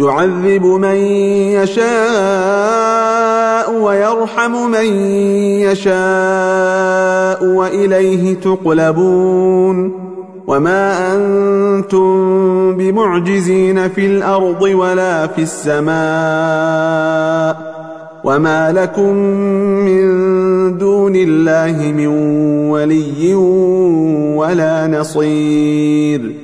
يعذب من يشاء ويرحم من يشاء وإليه تقلبون وما أنتم بمعجزين في الأرض ولا في السماء وما لكم من دون الله من ولي ولا نصير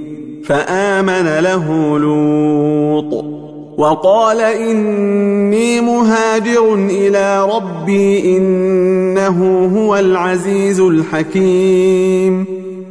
فآمن له لوط وقال إني مهاجر إلى ربي إنه هو العزيز الحكيم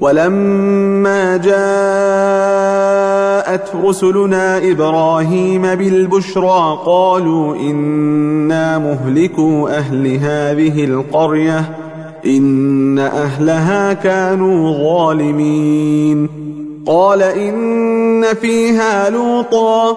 ولما جاءت رسلنا إبراهيم بالبشرى قالوا إنا مهلكوا أهل هذه القرية إن أهلها كانوا ظالمين. قال إن فيها لوطا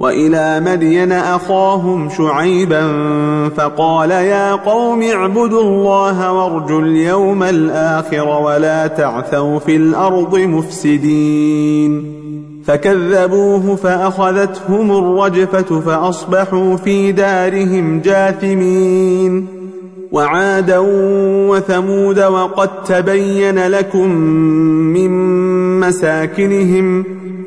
وإلى مدين أخاهم شعيبا فقال يا قوم اعبدوا الله وارجوا اليوم الآخر ولا تعثوا في الأرض مفسدين. فكذبوه فأخذتهم الرجفة فأصبحوا في دارهم جاثمين. وعادا وثمود وقد تبين لكم من مساكنهم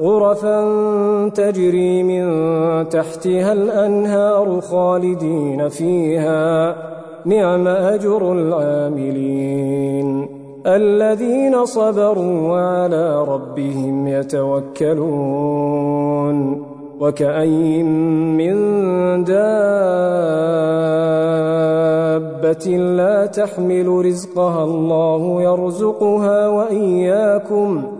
غرفا تجري من تحتها الأنهار خالدين فيها. نعم أجر العاملين. الذين صبروا وعلى ربهم يتوكلون. وكأي من دابة لا تحمل رزقها الله يرزقها وإياكم.